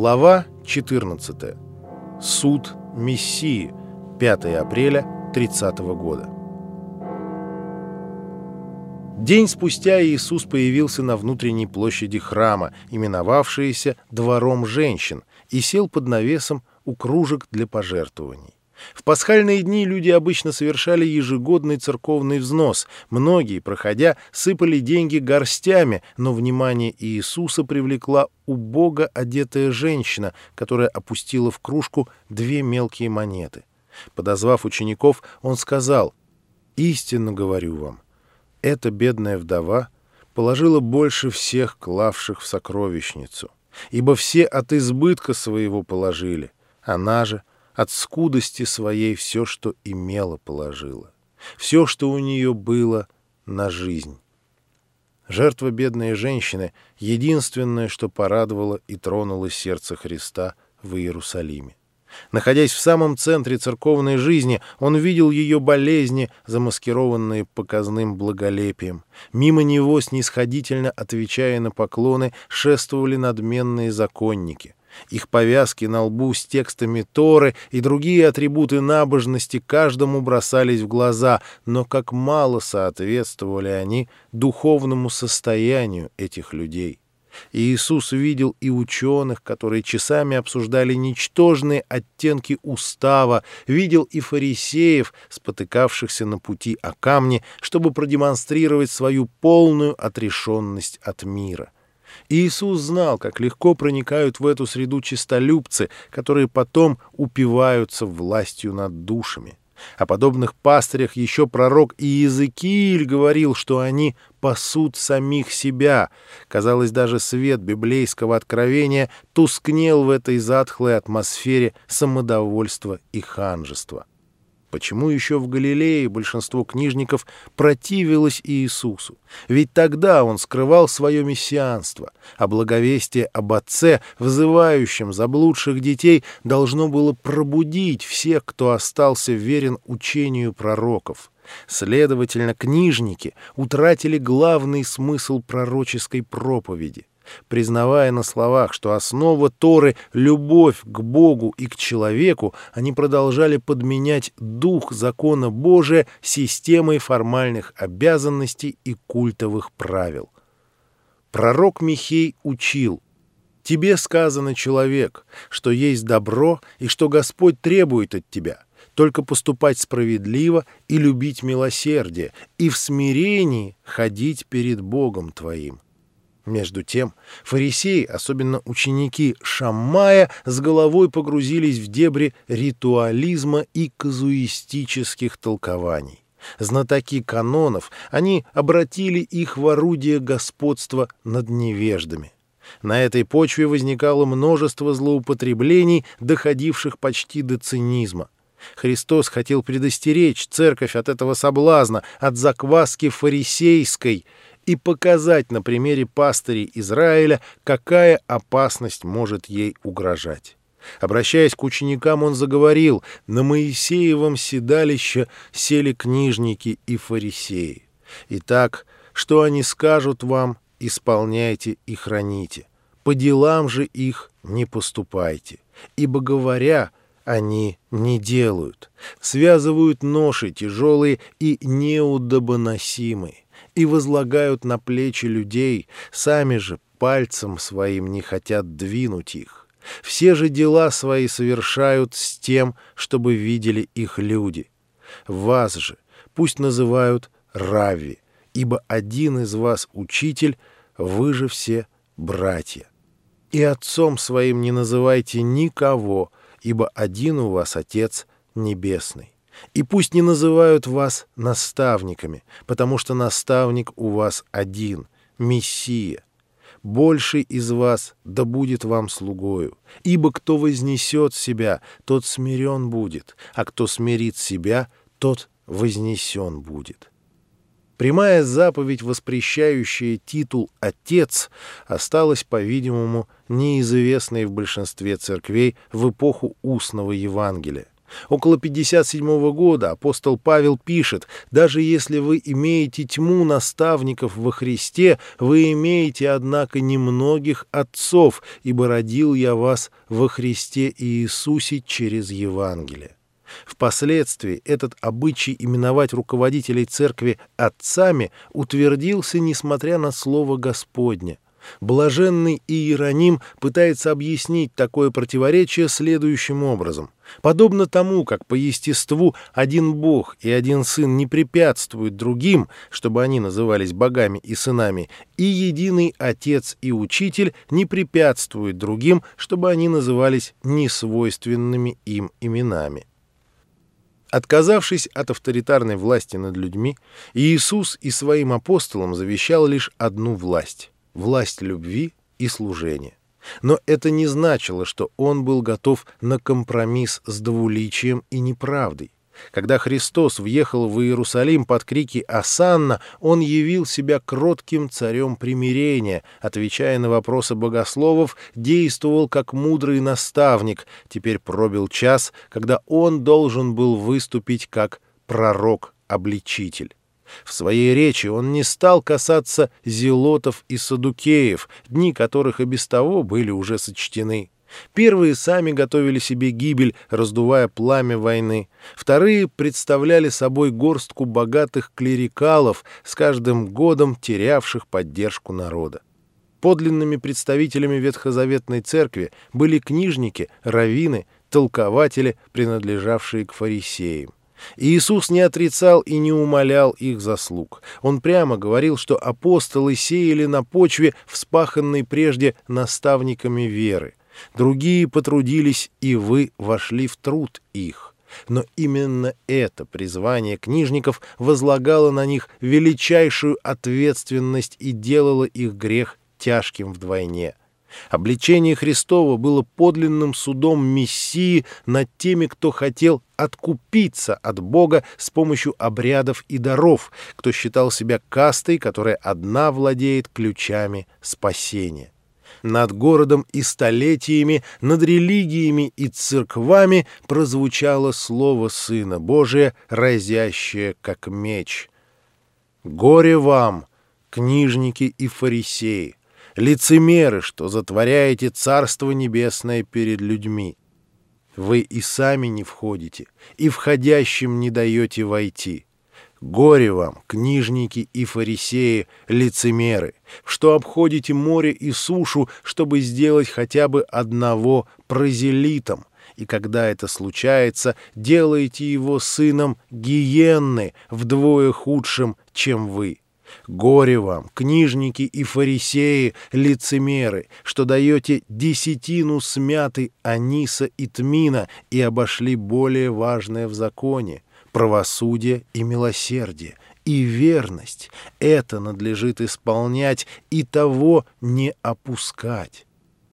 Глава 14. Суд Мессии. 5 апреля 30 года. День спустя Иисус появился на внутренней площади храма, именовавшейся «Двором женщин», и сел под навесом у кружек для пожертвований. В пасхальные дни люди обычно совершали ежегодный церковный взнос. Многие, проходя, сыпали деньги горстями, но внимание Иисуса привлекла убого одетая женщина, которая опустила в кружку две мелкие монеты. Подозвав учеников, он сказал, «Истинно говорю вам, эта бедная вдова положила больше всех клавших в сокровищницу, ибо все от избытка своего положили, она же от скудости своей все, что имела, положила, все, что у нее было на жизнь. Жертва бедной женщины — единственное, что порадовало и тронуло сердце Христа в Иерусалиме. Находясь в самом центре церковной жизни, он видел ее болезни, замаскированные показным благолепием. Мимо него, снисходительно отвечая на поклоны, шествовали надменные законники. Их повязки на лбу с текстами Торы и другие атрибуты набожности каждому бросались в глаза, но как мало соответствовали они духовному состоянию этих людей. И Иисус видел и ученых, которые часами обсуждали ничтожные оттенки устава, видел и фарисеев, спотыкавшихся на пути о камне, чтобы продемонстрировать свою полную отрешенность от мира. Иисус знал, как легко проникают в эту среду чистолюбцы, которые потом упиваются властью над душами. О подобных пастырях еще пророк Иезекииль говорил, что они пасут самих себя. Казалось, даже свет библейского откровения тускнел в этой затхлой атмосфере самодовольства и ханжества. Почему еще в Галилее большинство книжников противилось Иисусу? Ведь тогда он скрывал свое мессианство, а благовестие об Отце, вызывающем заблудших детей, должно было пробудить всех, кто остался верен учению пророков. Следовательно, книжники утратили главный смысл пророческой проповеди — Признавая на словах, что основа Торы — любовь к Богу и к человеку, они продолжали подменять дух закона Божия системой формальных обязанностей и культовых правил. Пророк Михей учил «Тебе сказано, человек, что есть добро и что Господь требует от тебя» только поступать справедливо и любить милосердие, и в смирении ходить перед Богом твоим. Между тем, фарисеи, особенно ученики Шаммая, с головой погрузились в дебри ритуализма и казуистических толкований. Знатоки канонов, они обратили их в орудие господства над невеждами. На этой почве возникало множество злоупотреблений, доходивших почти до цинизма. Христос хотел предостеречь церковь от этого соблазна, от закваски фарисейской — и показать на примере пастырей Израиля, какая опасность может ей угрожать. Обращаясь к ученикам, он заговорил, «На Моисеевом седалище сели книжники и фарисеи. Итак, что они скажут вам, исполняйте и храните. По делам же их не поступайте, ибо, говоря, они не делают, связывают ноши тяжелые и неудобоносимые, и возлагают на плечи людей, сами же пальцем своим не хотят двинуть их. Все же дела свои совершают с тем, чтобы видели их люди. Вас же пусть называют Рави, ибо один из вас учитель, вы же все братья. И отцом своим не называйте никого, ибо один у вас Отец Небесный. И пусть не называют вас наставниками, потому что наставник у вас один — Мессия. Больший из вас да будет вам слугою. Ибо кто вознесет себя, тот смирен будет, а кто смирит себя, тот вознесен будет. Прямая заповедь, воспрещающая титул «отец», осталась, по-видимому, неизвестной в большинстве церквей в эпоху устного Евангелия. Около 57 года апостол Павел пишет, «Даже если вы имеете тьму наставников во Христе, вы имеете, однако, немногих отцов, ибо родил я вас во Христе Иисусе через Евангелие». Впоследствии этот обычай именовать руководителей церкви отцами утвердился, несмотря на слово Господне – Блаженный Иероним пытается объяснить такое противоречие следующим образом. Подобно тому, как по естеству один Бог и один Сын не препятствуют другим, чтобы они назывались богами и сынами, и единый Отец и Учитель не препятствуют другим, чтобы они назывались несвойственными им именами. Отказавшись от авторитарной власти над людьми, Иисус и своим апостолам завещал лишь одну власть власть любви и служения. Но это не значило, что он был готов на компромисс с двуличием и неправдой. Когда Христос въехал в Иерусалим под крики «Асанна», он явил себя кротким царем примирения, отвечая на вопросы богословов, действовал как мудрый наставник. Теперь пробил час, когда он должен был выступить как пророк-обличитель. В своей речи он не стал касаться зелотов и садукеев, дни которых и без того были уже сочтены. Первые сами готовили себе гибель, раздувая пламя войны. Вторые представляли собой горстку богатых клерикалов, с каждым годом терявших поддержку народа. Подлинными представителями ветхозаветной церкви были книжники, раввины, толкователи, принадлежавшие к фарисеям. Иисус не отрицал и не умолял их заслуг. Он прямо говорил, что апостолы сеяли на почве, вспаханной прежде наставниками веры. Другие потрудились, и вы вошли в труд их. Но именно это призвание книжников возлагало на них величайшую ответственность и делало их грех тяжким вдвойне. Обличение Христова было подлинным судом Мессии над теми, кто хотел откупиться от Бога с помощью обрядов и даров, кто считал себя кастой, которая одна владеет ключами спасения. Над городом и столетиями, над религиями и церквами прозвучало слово Сына Божия, разящее как меч. «Горе вам, книжники и фарисеи! Лицемеры, что затворяете Царство Небесное перед людьми. Вы и сами не входите, и входящим не даете войти. Горе вам, книжники и фарисеи, лицемеры, что обходите море и сушу, чтобы сделать хотя бы одного прозелитом, и когда это случается, делаете его сыном гиенны, вдвое худшим, чем вы. Горе вам, книжники и фарисеи, лицемеры, что даете десятину смяты аниса и тмина и обошли более важное в законе — правосудие и милосердие, и верность. Это надлежит исполнять и того не опускать.